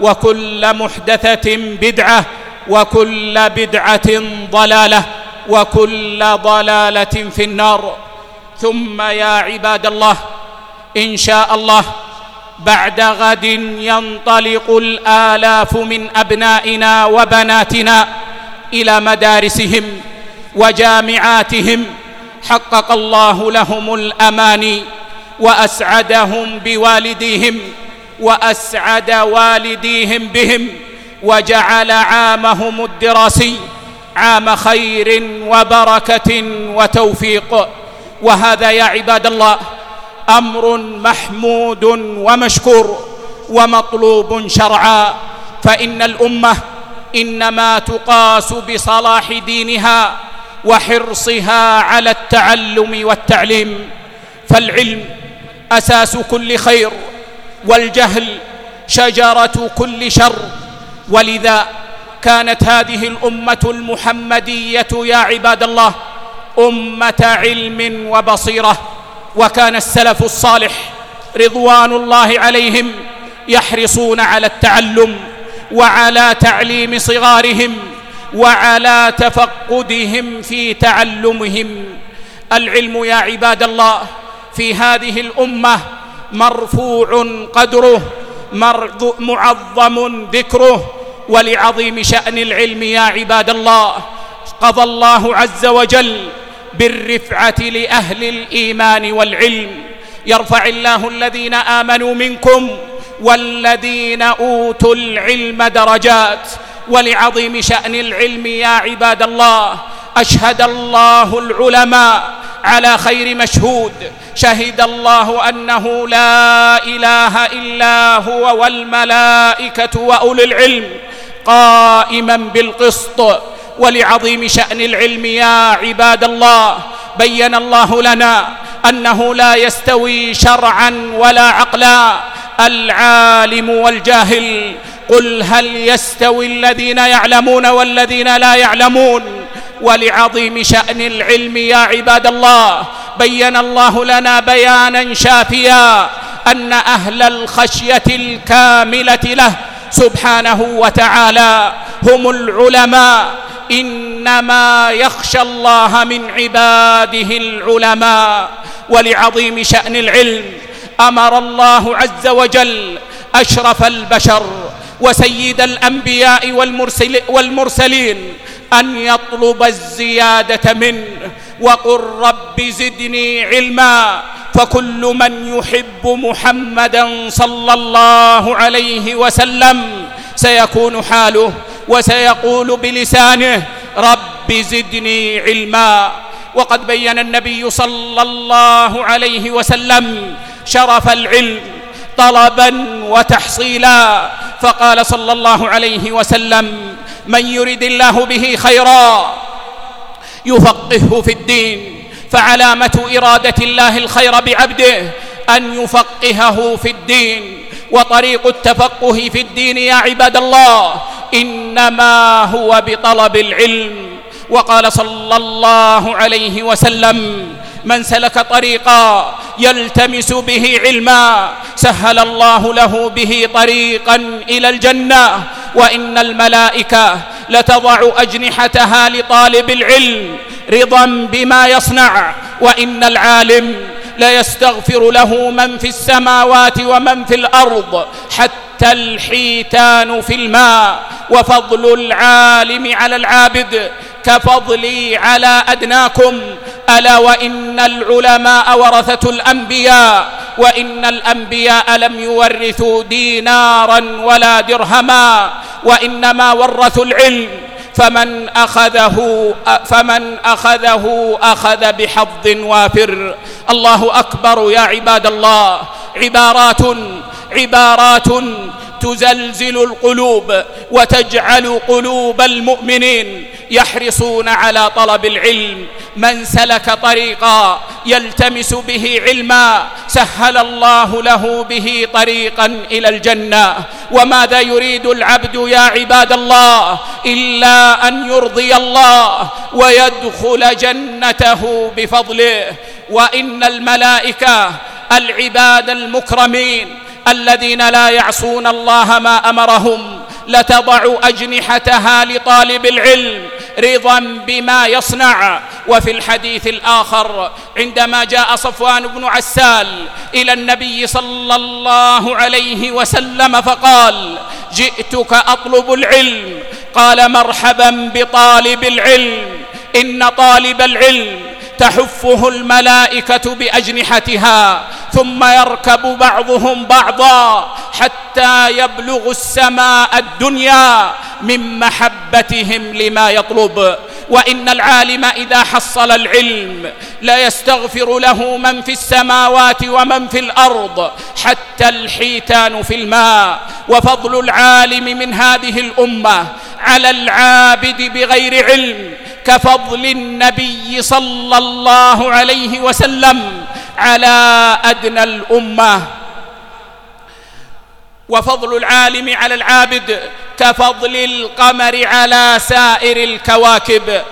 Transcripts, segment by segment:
وكل محدثة بدعة وكل بدعة ضلالة وكل ضلالة في النار. ثم يا عباد الله إن شاء الله بعد غد ينطلق الآلاف من أبنائنا وبناتنا إلى مدارسهم وجامعاتهم. حقق الله لهم الأماني وأسعدهم بوالديهم. وأسعد والديهم بهم وجعل عامهم الدراسي عام خير وبركة وتوفيق. وهذا يا عباد الله أمر محمود ومشكور ومطلوب شرعا. فإن الأمة إنما تقاس بصلاح دينها وحرصها على التعلم والتعليم. فالعلم أساس كل خير. والجهل شجرة كل شر. ولذا كانت هذه الأمة المحمدية يا عباد الله أمة علم وبصيرة. وكان السلف الصالح رضوان الله عليهم يحرصون على التعلم وعلى تعليم صغارهم وعلى تفقدهم في تعلمهم. العلم يا عباد الله في هذه الأمة مرفوع قدره معظم ذكره. ولعظيم شأن العلم يا عباد الله. قضى الله عز وجل بالرفعة لأهل الإيمان والعلم. يرفع الله الذين آمنوا منكم والذين أوتوا العلم درجات. ولعظيم شأن العلم يا عباد الله. أشهد الله العلماء على خير مشهود. شهد الله أنه لا إله إلا هو والملائكة وأولي العلم قائما بالقسط. ولعظيم شأن العلم يا عباد الله. بين الله لنا أنه لا يستوي شرعا ولا عقلا. العالم والجاهل. قل هل يستوي الذين يعلمون والذين لا يعلمون؟ ولعظيم شأن العلم يا عباد الله. بين الله لنا بيانا شافيا أن أهل الخشية الكاملة له سبحانه وتعالى هم العلماء. إنما يخشى الله من عباده العلماء. ولعظيم شأن العلم. أمر الله عز وجل أشرف البشر وسيد الأنبياء والمرسل والمرسلين. أن يطلب الزيادة منه وقل رب زدني علما فكل من يحب محمدا صلى الله عليه وسلم سيكون حاله وسيقول بلسانه رب زدني علما وقد بين النبي صلى الله عليه وسلم شرف العلم طلبا وتحصيلا. فقال صلى الله عليه وسلم من يرد الله به خيرا يفقهه في الدين. فعلامة إرادة الله الخير بعبده أن يفقهه في الدين. وطريق التفقه في الدين يا عباد الله إنما هو بطلب العلم. وقال صلى الله عليه وسلم من سلك طريقا يلتمس به علما سهل الله له به طريقا إلى الجنة وإن الملائكة لتضع أجنحتها لطالب العلم رضا بما يصنع وإن العالم لا يستغفر له من في السماوات ومن في الأرض حتى الحيتان في الماء وفضل العالم على العابد كفضلي على أدناكم ألا وإن العلماء ورثة الأنبياء وإن الأنبياء لم يورثوا دينارا ولا درهما وإنما ورثوا العلم فمن أخذه فمن أخذه أخذ بحظ وافر. الله أكبر يا عباد الله. عبارات عبارات تزلزل القلوب وتجعل قلوب المؤمنين يحرصون على طلب العلم. من سلك طريقا يلتمس به علما سهل الله له به طريقا إلى الجنة. وماذا يريد العبد يا عباد الله؟ إلا أن يرضي الله ويدخل جنته بفضله. وإن الملائكة العباد المكرمين الذين لا يعصون الله ما أمرهم لتضع أجنحتها لطالب العلم رضا بما يصنع. وفي الحديث الآخر عندما جاء صفوان بن عسال إلى النبي صلى الله عليه وسلم فقال جئتك أطلب العلم. قال مرحبا بطالب العلم. إن طالب العلم تحفه الملائكة بأجنحتها ثم يركب بعضهم بعضا حتى يبلغ السماء الدنيا من محبتهم لما يطلب. وإن العالم إذا حصل العلم لا يستغفر له من في السماوات ومن في الأرض حتى الحيتان في الماء. وفضل العالم من هذه الأمة على العابد بغير علم كفضل النبي صلى الله عليه وسلم على أدنى الأمة. وفضل العالم على العابد كفضل القمر على سائر الكواكب.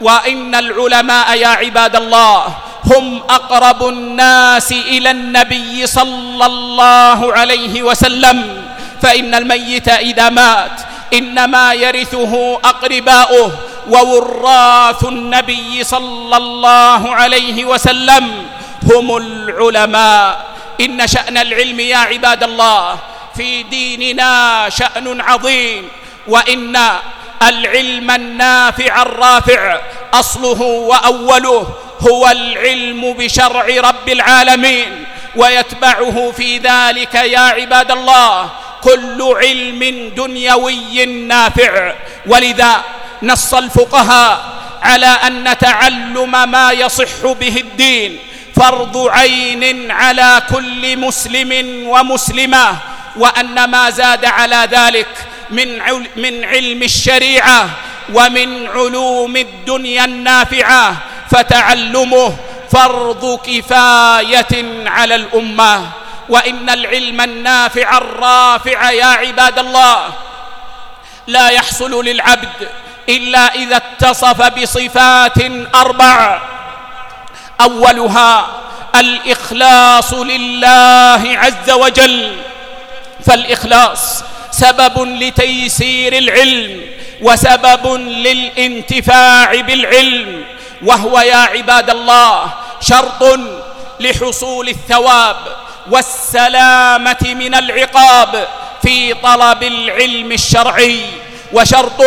وإن العلماء يا عباد الله هم أقرب الناس إلى النبي صلى الله عليه وسلم. فإن الميت إذا مات إنما يرثه أقرباؤه. ووراث النبي صلى الله عليه وسلم هم العلماء. إن شأن العلم يا عباد الله في ديننا شأن عظيم. وإن العلم النافع الرافع أصله وأوله هو العلم بشرع رب العالمين. ويتبعه في ذلك يا عباد الله كل علم دنيوي نافع. ولذا نص الفقهاء على أن تعلم ما يصح به الدين. فرض عين على كل مسلم ومسلمة وأن ما زاد على ذلك من من علم الشريعة ومن علوم الدنيا النافعة. فتعلمه فرض كفاية على الأمة. وإن العلم النافع الرافع يا عباد الله لا يحصل للعبد إلا إذا اتصف بصفات أربع. أولها الإخلاص لله عز وجل. فالإخلاص سبب لتيسير العلم وسبب للانتفاع بالعلم. وهو يا عباد الله شرط لحصول الثواب والسلامة من العقاب في طلب العلم الشرعي. وشرط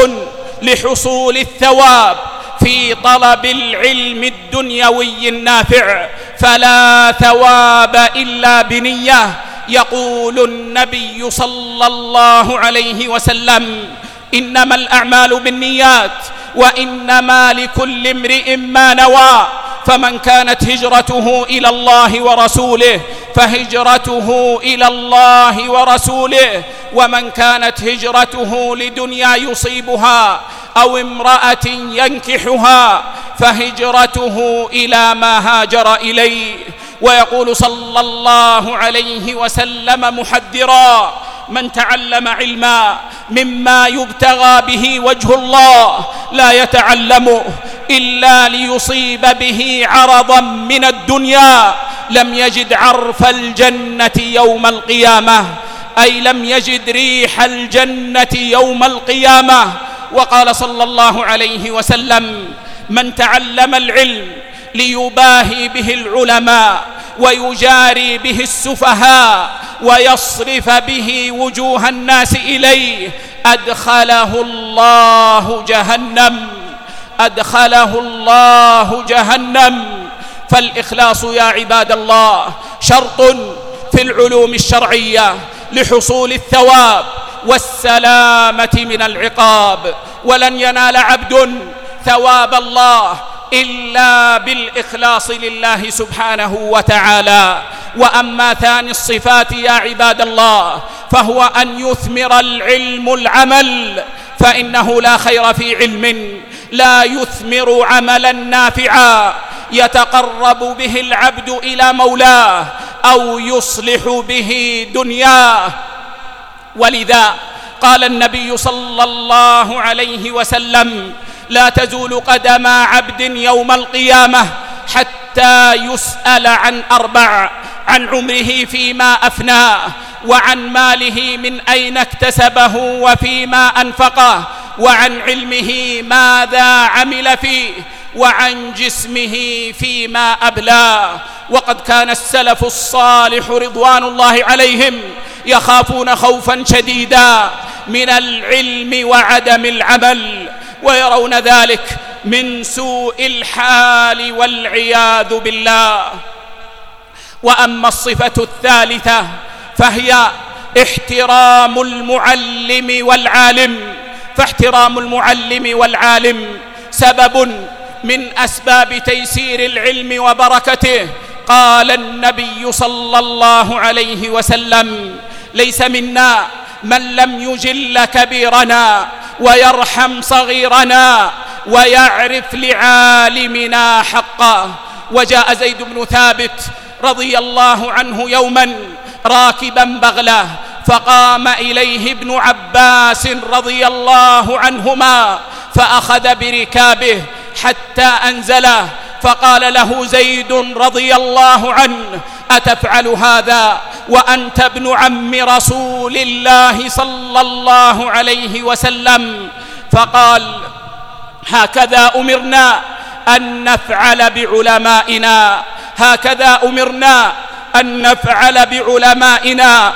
لحصول الثواب في طلب العلم الدنيوي النافع فلا ثواب إلا بنية يقول النبي صلى الله عليه وسلم. إنما الأعمال بالنيات وإنما لكل امرئ ما نوى. فمن كانت هجرته إلى الله ورسوله فهجرته إلى الله ورسوله ومن كانت هجرته لدنيا يصيبها أو امرأة ينكحها فهجرته إلى ما هاجر إليه ويقول صلى الله عليه وسلم محذرا من تعلم علما مما يبتغى به وجه الله لا يتعلمه إلا ليصيب به عرضا من الدنيا. لم يجد عرف الجنة يوم القيامة. أي لم يجد ريح الجنة يوم القيامة. وقال صلى الله عليه وسلم من تعلم العلم ليباهي به العلماء ويجاري به السفهاء ويصرف به وجوه الناس إليه أدخله الله جهنم. أدخله الله جهنم فالإخلاص يا عباد الله شرط في العلوم الشرعية لحصول الثواب والسلامة من العقاب ولن ينال عبد ثواب الله إلا بالإخلاص لله سبحانه وتعالى وأما ثاني الصفات يا عباد الله فهو أن يثمر العلم العمل فإنه لا خير في علم لا يثمر عملا نافعا يتقرب به العبد إلى مولاه أو يصلح به دنياه. ولذا قال النبي صلى الله عليه وسلم لا تزول قدم عبد يوم القيامة حتى يسأل عن أربع عن عمره فيما أفناه. وعن ماله من أين اكتسبه وفيما أنفقه وعن علمه ماذا عمل فيه وعن جسمه فيما أبلاه وقد كان السلف الصالح رضوان الله عليهم يخافون خوفا شديدا من العلم وعدم العمل ويرون ذلك من سوء الحال والعياذ بالله. وأما الصفة الثالثة فهي احترام المعلم والعالم فاحترام المعلم والعالم سبب من أسباب تيسير العلم وبركته. قال النبي صلى الله عليه وسلم ليس منا من لم يجل كبيرنا ويرحم صغيرنا ويعرف لعالمنا حقه. وجاء زيد بن ثابت رضي الله عنه يوما راكبا بغله فقام إليه ابن عباس رضي الله عنهما فأخذ بركابه حتى أنزله فقال له زيد رضي الله عنه أتفعل هذا وأنت ابن عم رسول الله صلى الله عليه وسلم؟ فقال هكذا أمرنا أن نفعل بعلمائنا هكذا أمرنا أن نفعل بعلمائنا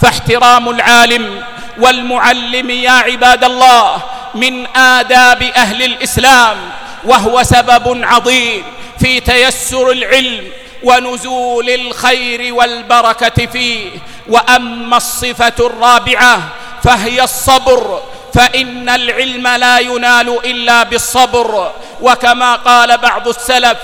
فاحترام العالم والمعلم يا عباد الله من آداب أهل الإسلام وهو سبب عظيم في تيسر العلم ونزول الخير والبركة فيه. وأما الصفة الرابعة فهي الصبر فإن العلم لا ينال إلا بالصبر. وكما قال بعض السلف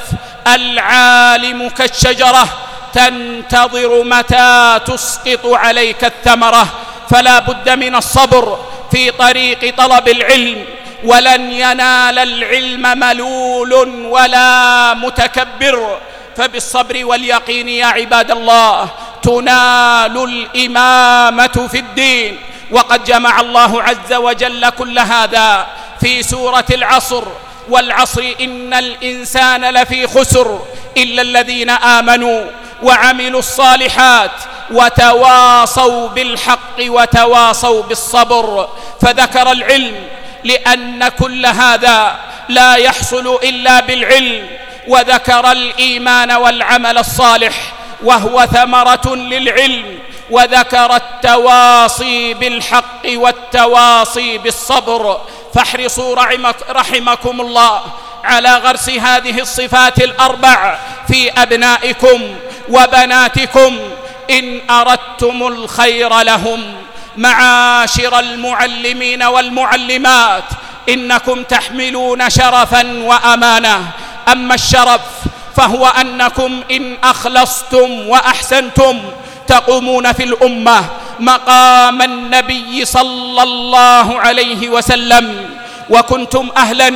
العالم كالشجرة تنتظر متى تسقط عليك الثمرة فلا بد من الصبر في طريق طلب العلم. ولن ينال العلم ملول ولا متكبر. فبالصبر واليقين يا عباد الله تنال الإمامة في الدين. وقد جمع الله عز وجل كل هذا في سورة العصر. والعصر إن الإنسان لفي خسر إلا الذين آمنوا. وعملوا الصالحات وتواصوا بالحق وتواصوا بالصبر. فذكر العلم لأن كل هذا لا يحصل إلا بالعلم. وذكر الإيمان والعمل الصالح وهو ثمرة للعلم. وذكر التواصي بالحق والتواصي بالصبر. فاحرصوا رحمكم الله على غرس هذه الصفات الأربع في أبنائكم. وبناتكم إن أردتم الخير لهم. معاشر المعلمين والمعلمات إنكم تحملون شرفا وأمانة أما الشرف فهو أنكم إن أخلصتم وأحسنتم تقومون في الأمة مقام النبي صلى الله عليه وسلم وكنتم أهلاً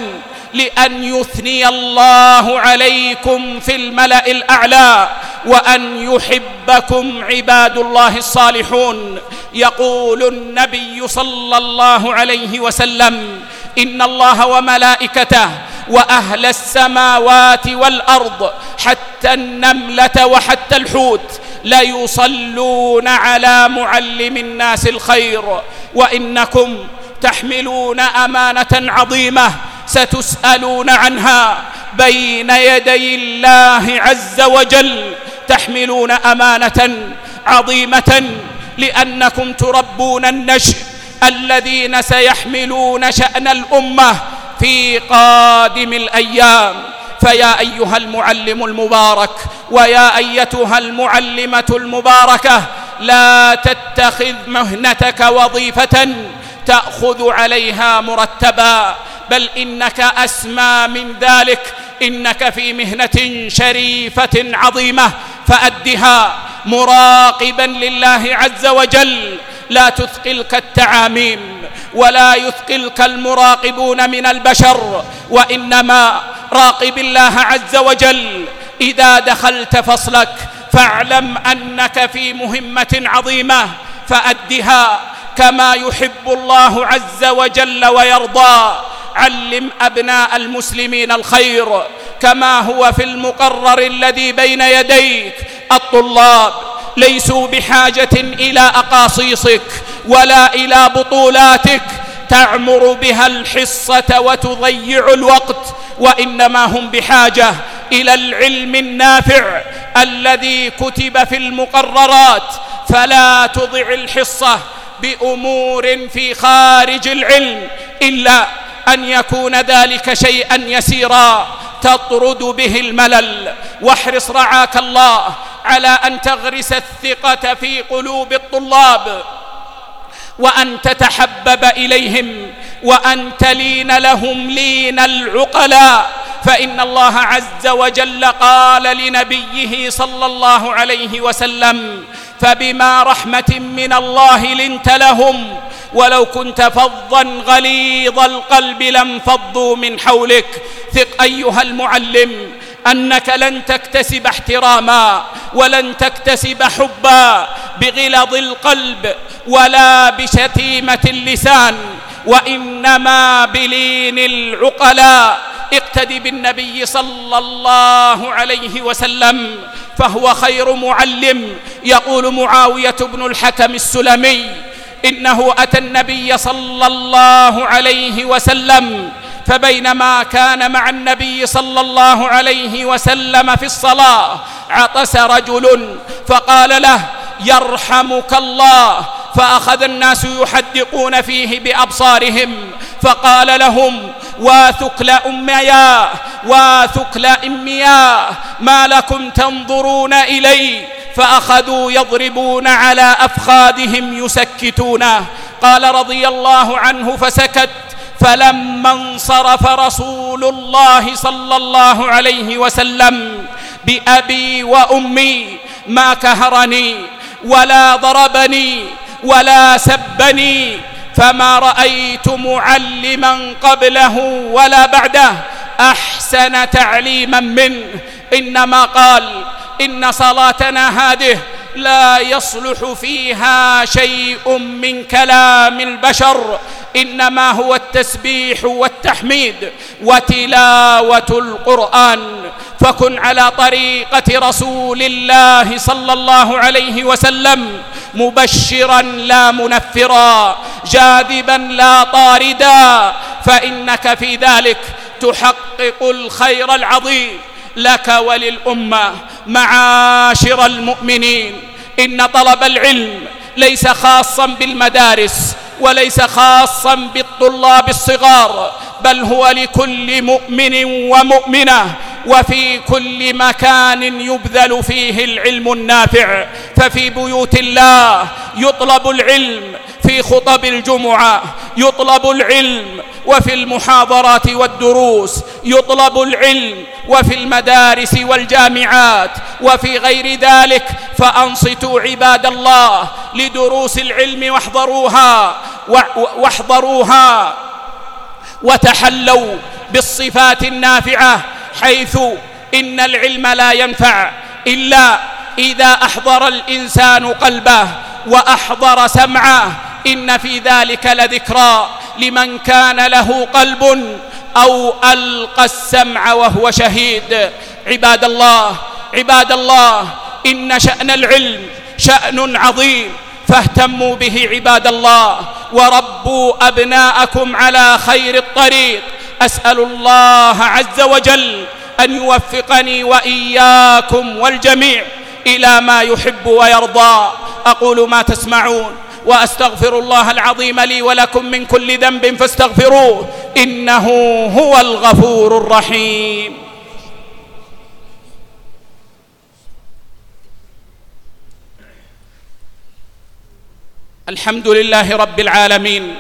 لأن يثني الله عليكم في الملأ الأعلى وأن يحبكم عباد الله الصالحون. يقول النبي صلى الله عليه وسلم إن الله وملائكته وأهل السماوات والأرض حتى النملة وحتى الحوت ليصلون على معلم الناس الخير. وإنكم تحملون أمانة عظيمة ستسألون عنها بين يدي الله عز وجل تحملون أمانة عظيمة لأنكم تربون النشء الذين سيحملون شأن الأمة في قادم الأيام. فيا أيها المعلم المبارك ويا أيتها المعلمة المباركة لا تتخذ مهنتك وظيفة تأخذ عليها مرتبا. بل إنك أسمى من ذلك. إنك في مهنة شريفة عظيمة. فأدها مراقبا لله عز وجل. لا تثقلك التعاميم ولا يثقلك المراقبون من البشر. وإنما راقب الله عز وجل. إذا دخلت فصلك فاعلم أنك في مهمة عظيمة. فأدها كما يحب الله عز وجل ويرضى. علم أبناء المسلمين الخير كما هو في المقرر الذي بين يديك. الطلاب ليسوا بحاجة إلى أقاصيصك ولا إلى بطولاتك. تعمر بها الحصة وتضيع الوقت وإنما هم بحاجة إلى العلم النافع الذي كتب في المقررات. فلا تضع الحصة بأمور في خارج العلم إلا أن يكون ذلك شيئا يسيرا. تطرد به الملل. واحرص رعاك الله على أن تغرس الثقة في قلوب الطلاب. وأن تتحبب إليهم. وأن تلين لهم لين العقلاء. فإن الله عز وجل قال لنبيه صلى الله عليه وسلم فبما رحمة من الله لنت لهم. ولو كنت فظا غليظ القلب لانفضوا من حولك. ثق أيها المعلم أنك لن تكتسب احتراما ولن تكتسب حبا بغلظ القلب ولا بشتيمة اللسان وإنما بلين العقلاء اقتدي بالنبي صلى الله عليه وسلم فهو خير معلم. يقول معاوية بن الحكم السلمي إنه أتى النبي صلى الله عليه وسلم فبينما كان مع النبي صلى الله عليه وسلم في الصلاة عطس رجل فقال له يرحمك الله. فأخذ الناس يحدقون فيه بأبصارهم فقال لهم واثقل أميا واثقل إمياء ما لكم تنظرون إليه فأخذوا يضربون على أفخاذهم يسكتونه قال رضي الله عنه فسكت. فلما انصرف رسول الله صلى الله عليه وسلم بأبي وأمي ما كهرني ولا ضربني ولا سبني فما رأيت معلما قبله ولا بعده. أحسن تعليما منه. إنما قال إن صلاتنا هذه لا يصلح فيها شيء من كلام البشر إنما هو التسبيح والتحميد وتلاوة القرآن. فكن على طريقة رسول الله صلى الله عليه وسلم مبشرا لا منفرا جاذبا لا طاردا. فإنك في ذلك تحقق الخير العظيم. لك وللأمة معاشر المؤمنين. إن طلب العلم ليس خاصا بالمدارس وليس خاصا بالطلاب الصغار بل هو لكل مؤمن ومؤمنة. وفي كل مكان يبذل فيه العلم النافع ففي بيوت الله يطلب العلم في خطب الجمعة يطلب العلم وفي المحاضرات والدروس يطلب العلم وفي المدارس والجامعات وفي غير ذلك فأنصتوا عباد الله لدروس العلم واحضروها واحضروها وتحلوا بالصفات النافعة حيث إن العلم لا ينفع إلا إذا أحضر الإنسان قلبه وأحضر سمعه. إن في ذلك لذكرى لمن كان له قلب أو ألقى السمع وهو شهيد. عباد الله عباد الله إن شأن العلم شأن عظيم. فاهتموا به عباد الله وربوا أبناءكم على خير الطريق. أسأل الله عز وجل أن يوفقني وإياكم والجميع إلى ما يحب ويرضى. أقول ما تسمعون وأستغفر الله العظيم لي ولكم من كل ذنب فاستغفروه إنه هو الغفور الرحيم. الحمد لله رب العالمين.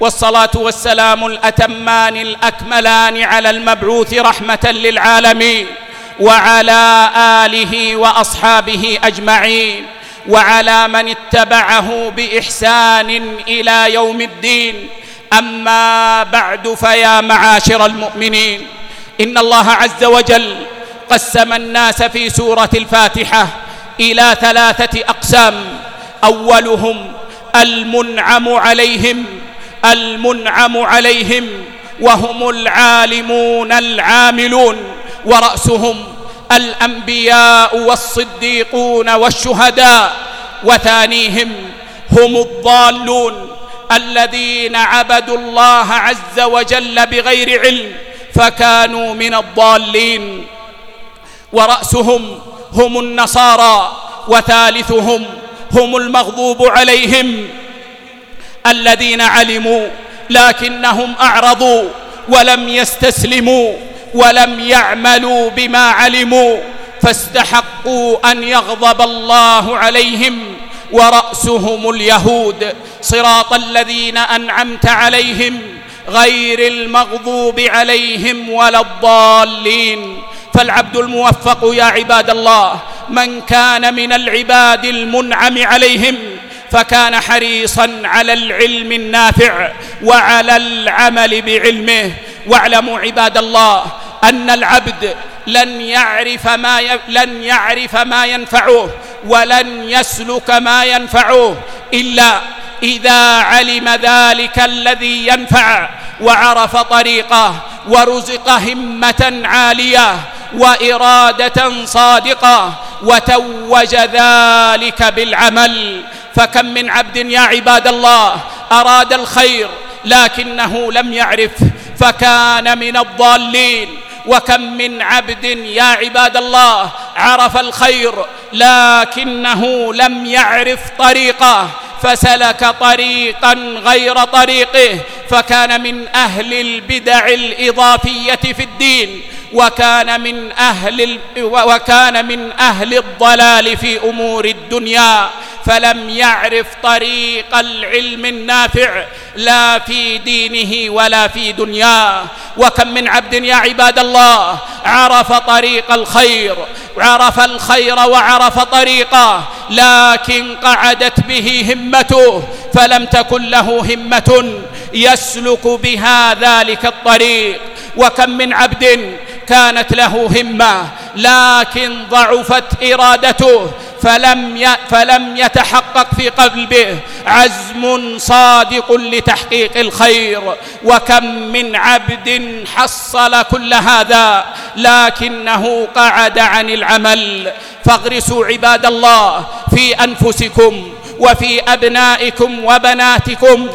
والصلاة والسلام الأتمان الأكملان على المبعوث رحمة للعالمين وعلى آله وأصحابه أجمعين وعلى من اتبعه بإحسان إلى يوم الدين. أما بعد فيا معاشر المؤمنين إن الله عز وجل قسم الناس في سورة الفاتحة إلى ثلاثة أقسام أولهم المنعم عليهم المنعم عليهم وهم العالمون العاملون ورأسهم الأنبياء والصديقون والشهداء وثانيهم هم الضالون الذين عبدوا الله عز وجل بغير علم فكانوا من الضالين ورأسهم هم النصارى وثالثهم هم المغضوب عليهم الذين علموا لكنهم أعرضوا ولم يستسلموا ولم يعملوا بما علموا فاستحقوا أن يغضب الله عليهم ورأسهم اليهود صراط الذين أنعمت عليهم غير المغضوب عليهم ولا الضالين فالعبد الموفق يا عباد الله من كان من العباد المنعم عليهم فكان حريصا على العلم النافع وعلى العمل بعلمه. واعلموا عباد الله أن العبد لن يعرف ما ي... لن يعرف ما ينفعه ولن يسلك ما ينفعه إلا إذا علم ذلك الذي ينفع وعرف طريقه ورزق همة عالية وإرادة صادقة وتوج ذلك بالعمل. فكم من عبد يا عباد الله أراد الخير لكنه لم يعرفه فكان من الضالين وكم من عبد يا عباد الله عرف الخير لكنه لم يعرف طريقه فسلك طريقا غير طريقه فكان من أهل البدع الإضافية في الدين وكان من أهل وكان من أهل الضلال في أمور الدنيا فلم يعرف طريق العلم النافع لا في دينه ولا في دنياه. وكم من عبد يا عباد الله عرف طريق الخير عرف الخير وعرف طريقه لكن قعدت به همته فلم تكن له همة يسلك بها ذلك الطريق. وكم من عبد كانت له همة لكن ضعفت إرادته فلم فلم يتحقق في قلبه عزم صادق لتحقيق الخير وكم من عبد حصل كل هذا لكنه قعد عن العمل فاغرسوا عباد الله في أنفسكم وفي أبنائكم وبناتكم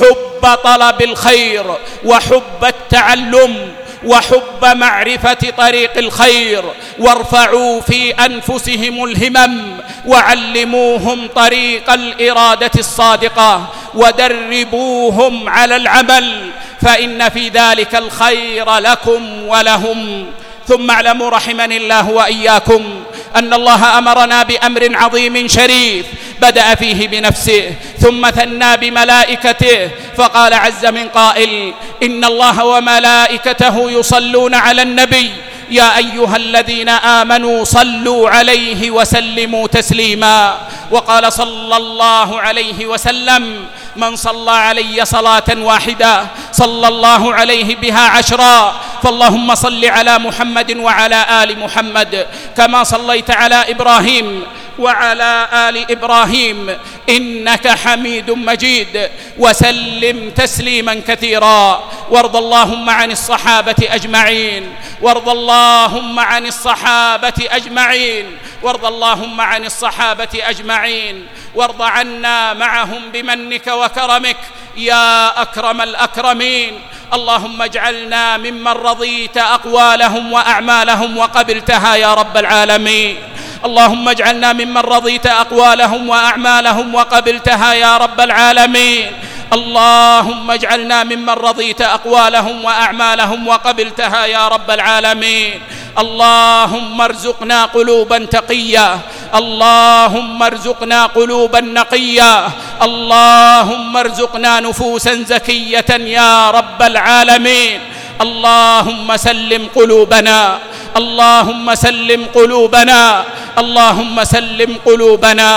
حب طلب الخير وحب التعلم وحب معرفة طريق الخير وارفعوا في أنفسهم الهمم وعلموهم طريق الإرادة الصادقة ودربوهم على العمل فإن في ذلك الخير لكم ولهم. ثم اعلموا رحمني الله وإياكم أن الله أمرنا بأمر عظيم شريف بدأ فيه بنفسه ثم ثنى بملائكته فقال عز من قائل إن الله وملائكته يصلون على النبي يا أيها الذين آمنوا صلوا عليه وسلموا تسليما. وقال صلى الله عليه وسلم من صلى علي صلاة واحدة صلى الله عليه بها عشرا. فاللهم صل على محمد وعلى آل محمد كما صليت على إبراهيم. وعلى آل إبراهيم إنك حميد مجيد. وسلم تسليما كثيرا. وارض اللهم عن الصحابة أجمعين. وارض اللهم عن الصحابة أجمعين. وارض اللهم عن الصحابة أجمعين. وارض عنا معهم بمنك وكرمك. يا أكرم الأكرمين. اللهم اجعلنا ممن رضيت أقوالهم وأعمالهم وقبلتها يا رب العالمين. اللهم اجعلنا ممن رضيت أقوالهم وأعمالهم وقبلتها يا رب العالمين. اللهم اجعلنا ممن رضيت أقوالهم وأعمالهم وقبلتها يا رب العالمين. اللهم ارزقنا قلوبا تقيا اللهم ارزقنا قلوبا نقيا اللهم ارزقنا نفوسا زكية يا رب العالمين. اللهم سلم قلوبنا اللهم سلم قلوبنا اللهم سلم قلوبنا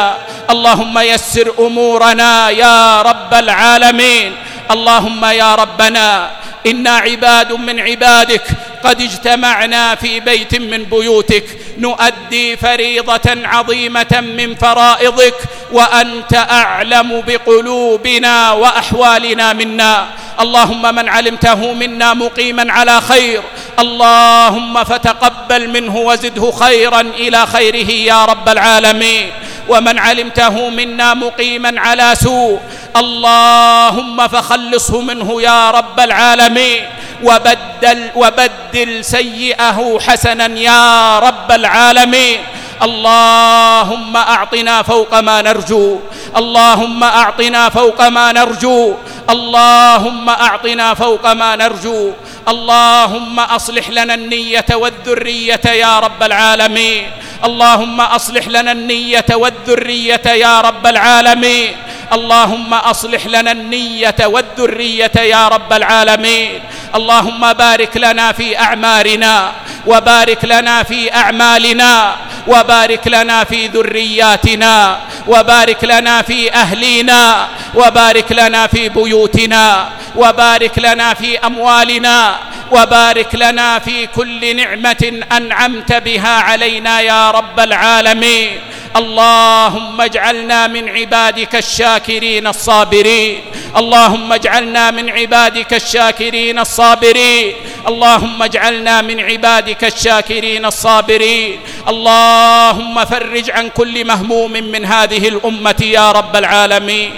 اللهم يسر امورنا يا رب العالمين اللهم يا ربنا أنا عباد من عبادك قد اجتمعنا في بيت من بيوتك نؤدي فريضة عظيمة من فرائضك وأنت أعلم بقلوبنا وأحوالنا منا. اللهم من علمته منا مقيما على خير. اللهم فتقبل منه وزده خيرا إلى خيره يا رب العالمين. ومن علمته منا مقيما على سوء. اللهم فخلصه منه يا رب العالمين. وبدل وبدل سيئه حسنا يا رب العالمين. اللهم أعطنا فوق ما نرجو. اللهم أعطنا فوق ما نرجو. اللهم أعطنا فوق ما نرجو. اللهم أصلح لنا النية والذرية يا رب العالمين. اللهم أصلح لنا النية والذرية يا رب العالمين. اللهم أصلح لنا النية والذرية يا رب العالمين. اللهم بارك لنا في أعمارنا وبارك لنا في أعمالنا وبارك لنا في ذرياتنا وبارك لنا في أهلينا وبارك لنا في بيوتنا وبارك لنا في أموالنا وبارك لنا في كل نعمة أنعمت بها علينا يا رب العالمين. اللهم اجعلنا من عبادك الشاكرين الصابرين. اللهم اجعلنا من عبادك الشاكرين الصابرين. اللهم اجعلنا من عبادك الشاكرين الصابرين. اللهم فرج عن كل مهموم من هذه الأمة يا رب العالمين.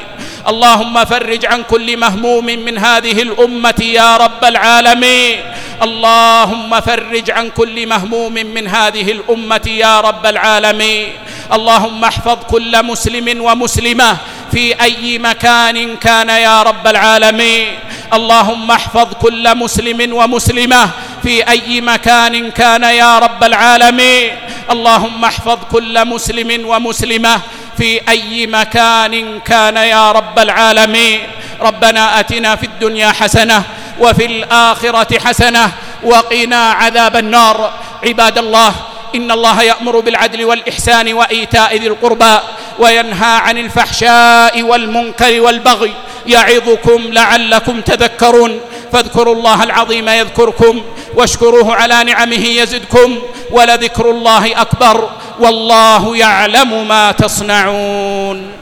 اللهم فرج عن كل مهموم من هذه الأمة يا رب العالمين. اللهم فرج عن كل مهموم من هذه الأمة يا رب العالمين. اللهم احفظ كل مسلم ومسلمة في أي مكان كان يا رب العالمين. اللهم احفظ كل مسلم ومسلمة في أي مكان كان يا رب العالمين. اللهم احفظ كل مسلم ومسلمة في أي مكان كان يا رب العالمين. ربنا أتنا في الدنيا حسنة وفي الآخرة حسنة وقنا عذاب النار. عباد الله إن الله يأمر بالعدل والإحسان وإيتاء ذي القربى وينهى عن الفحشاء والمنكر والبغي يعظكم لعلكم تذكرون فاذكروا الله العظيم يذكركم واشكروه على نعمه يزدكم ولذكر الله أكبر والله يعلم ما تصنعون